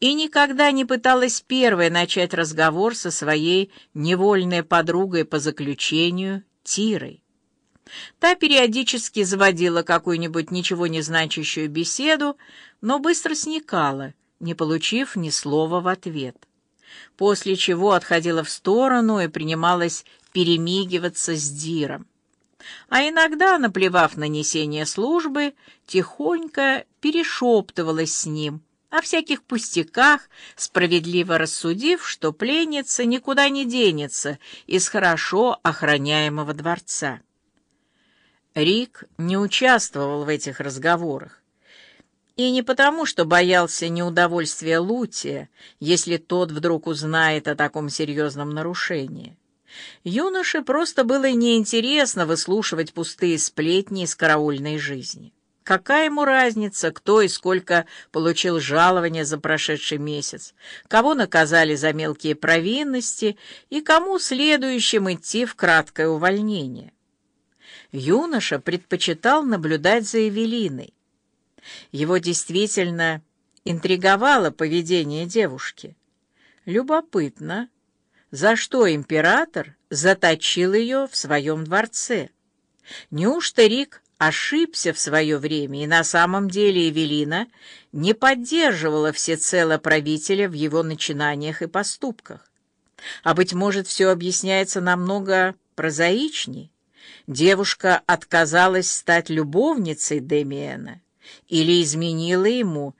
и никогда не пыталась первой начать разговор со своей невольной подругой по заключению Тирой. Та периодически заводила какую-нибудь ничего не значащую беседу, но быстро сникала, не получив ни слова в ответ. После чего отходила в сторону и принималась перемигиваться с Диром. А иногда, наплевав на несение службы, тихонько перешептывалась с ним о всяких пустяках, справедливо рассудив, что пленница никуда не денется из хорошо охраняемого дворца. Рик не участвовал в этих разговорах. И не потому, что боялся неудовольствия Лутия, если тот вдруг узнает о таком серьезном нарушении. Юноше просто было неинтересно выслушивать пустые сплетни из караульной жизни. Какая ему разница, кто и сколько получил жалования за прошедший месяц, кого наказали за мелкие провинности и кому следующим идти в краткое увольнение? юноша предпочитал наблюдать за Эвелиной. Его действительно интриговало поведение девушки. Любопытно, за что император заточил ее в своем дворце. Неужто Рик ошибся в свое время, и на самом деле Эвелина не поддерживала всецело правителя в его начинаниях и поступках? А, быть может, все объясняется намного прозаичней? девушка отказалась стать любовницей Демиэна или изменила ему,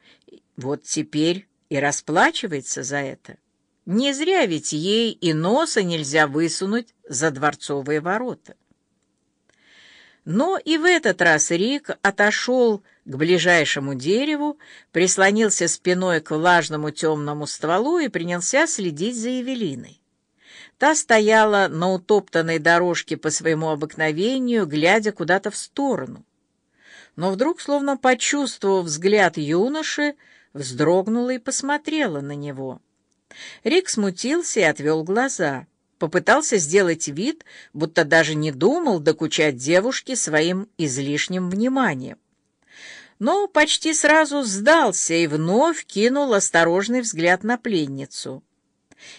вот теперь и расплачивается за это. Не зря ведь ей и носа нельзя высунуть за дворцовые ворота. Но и в этот раз Рик отошел к ближайшему дереву, прислонился спиной к влажному темному стволу и принялся следить за Евелиной. Та стояла на утоптанной дорожке по своему обыкновению, глядя куда-то в сторону. Но вдруг, словно почувствовав взгляд юноши, вздрогнула и посмотрела на него. Рик смутился и отвел глаза. Попытался сделать вид, будто даже не думал докучать девушке своим излишним вниманием. Но почти сразу сдался и вновь кинул осторожный взгляд на пленницу.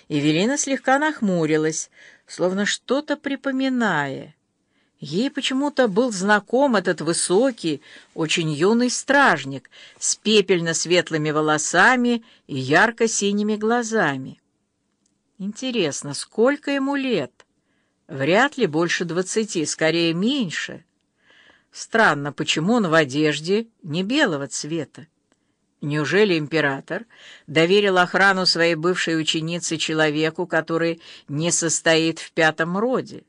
Эвелина слегка нахмурилась, словно что-то припоминая. Ей почему-то был знаком этот высокий, очень юный стражник с пепельно-светлыми волосами и ярко-синими глазами. Интересно, сколько ему лет? Вряд ли больше двадцати, скорее меньше. Странно, почему он в одежде не белого цвета? Неужели император доверил охрану своей бывшей ученицы человеку, который не состоит в пятом роде?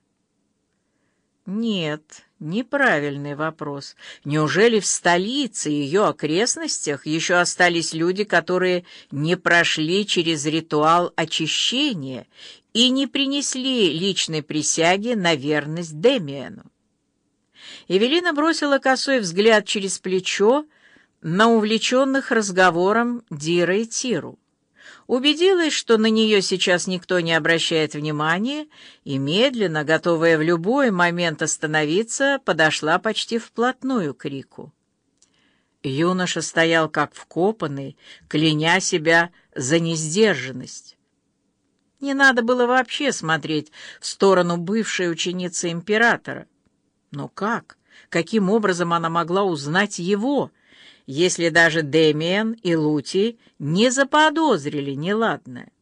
Нет, неправильный вопрос. Неужели в столице и ее окрестностях еще остались люди, которые не прошли через ритуал очищения и не принесли личной присяги на верность Демиану? Эвелина бросила косой взгляд через плечо, на увлеченных разговором Дира и Тиру. Убедилась, что на нее сейчас никто не обращает внимания, и медленно, готовая в любой момент остановиться, подошла почти вплотную к Рику. Юноша стоял как вкопанный, кляня себя за несдержанность. Не надо было вообще смотреть в сторону бывшей ученицы императора. Но как? Каким образом она могла узнать его, если даже Демиан и Лути не заподозрили неладное.